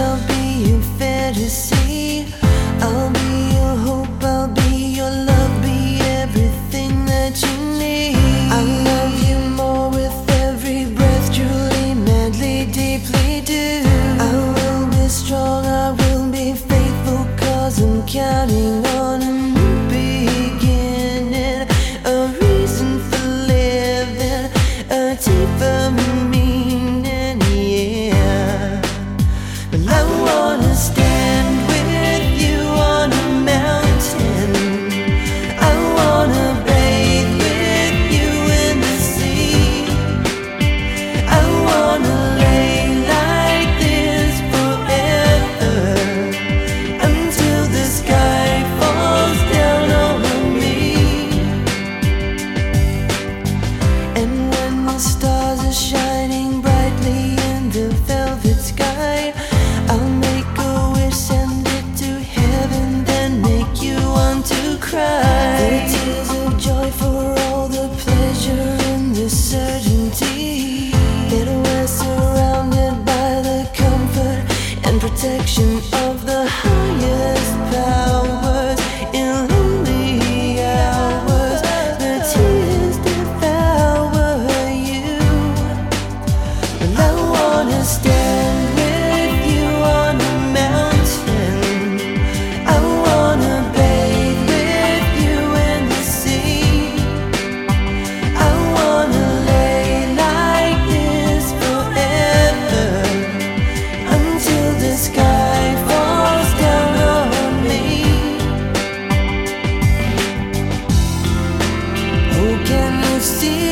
I'll be your fantasy. I'll be your hope, I'll be your love, be everything that you need. I love you more with every breath, truly, madly, deeply do. I will be strong, I will be faithful, I'm counting still